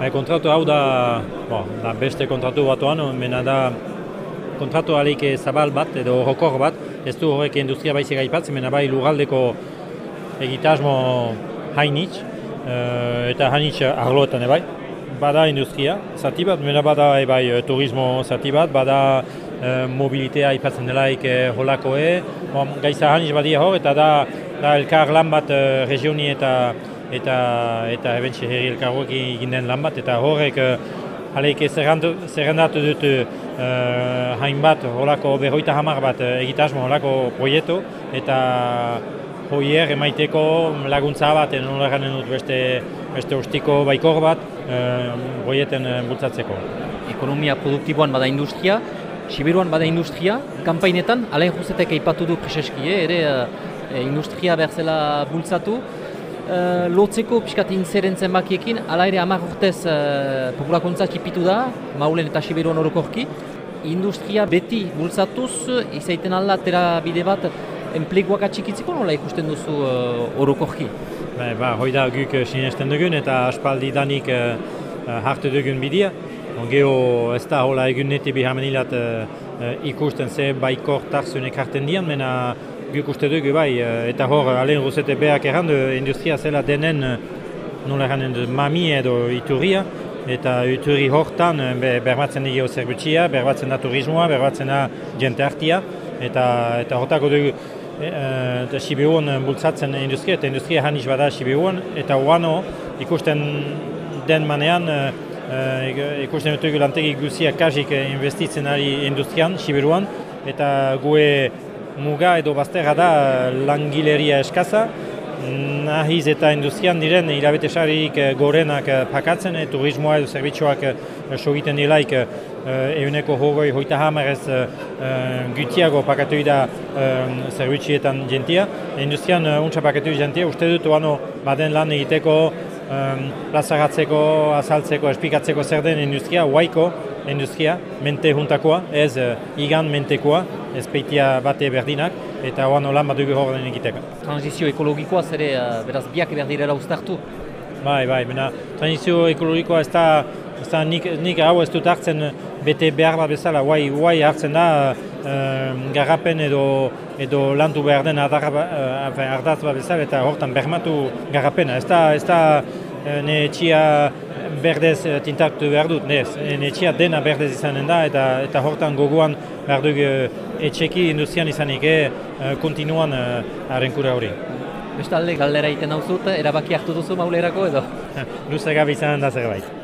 Bai, kontratu hau da, bo, da beste kontratu batuan, mena da kontratu alik zabal bat edo horokor bat, ez du horrek industria baizik aipatzen, mena bai lugaldeko egitasmo hainitz, uh, eta hainitz arloetan ebai. Bada industria, zati bat, mena bada ebai turismo zati bat, bada uh, mobilitea aipatzen delaik uh, holakoe, gaiza hainitz badia hor, eta da, da elkar lan bat uh, regioni eta eta eta ebentxe herri elkarroak egin den lan bat, eta horrek Haleik zerrendatu dut uh, hainbat holako berroita hamar bat uh, egitasmo holako proiektu eta hoier emaiteko laguntza bat nola ganen dut beste, beste ustiko baikor bat uh, proiekten uh, bultzatzeko. Ekonomia produktiboan bada industria, Siberuan bada industria, kampainetan, alain juzetek eipatu du preseski, ere industria berzela bultzatu, uh, lotzeko pixkat inzeren zenbakiekin, ala ere amak urtez uh, populakuntza txipitu da, maulen eta siberuan orokorki. Industria beti bultzatuz, izaiten alda tera bide bat, enpleguak atxikitziko nola ikusten duzu uh, orokorki? Ba, ba, hoi da guk sinesten dugun eta aspaldi danik uh, hartu dugun bidea. Geho ez da hola egun nete bihamenilak uh, ikusten ze baikor tarzunek hartzen dian, mena guk uste dugu bai, eh, eta hor, alen ruzete behak errandu, industria zela denen, eh, nola erranden mami edo iturria, eta iturri hortan eh, berbatzen dugu zerbutxia, berbatzen da turismoa, berbatzen da jente hartia, eta, eta hortako dugu, eta Sibiuan bultzatzen industria, eta industria haniz bada Sibiuan, eta oano ikusten den manean, ikusten dugu lantegi guzia kajik investitzen ari industrian, Sibiruan, eta gue muga edo bazterra da langileria eskaza, nahiz eta industrian diren hilabetesarik eh, gorenak eh, pakatzen, e, turismoa edo zerbitzuak sogiten dilaik eguneko hogoi hoita hamarez gutiago pakatu da zerbitzietan jentia. Industrian untsa pakatu jentia, uste dut oano baden lan egiteko plazaratzeko, azaltzeko, espikatzeko zer den industria, huaiko industria, mente juntakoa, ez igan mentekoa, ez peitia bate berdinak, eta oan lan bat dugu horren egiteko. Transizio ekologikoa zere, uh, beraz, biak berdirela ustartu? Bai, bai, mena, transizio ekologikoa ez da, ez da nik, nik hau ez dut hartzen bete behar bat bezala, guai, guai hartzen da uh, garrapen edo, edo lantu behar den ardaz bat bezala, eta hortan bermatu garrapena. Ez da, ez da, ne txia berdez tintatu behar dut, ez, ne txia dena berdez izanen da, eta, eta hortan gogoan behar duk etxeki industrian izanik, e, kontinuan harrenkura hori. Bestalde, galdera egiten hau zut, erabaki hartu duzu maulerako edo? Luzega bizan da zerbait.